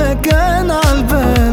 لك أنا عالبال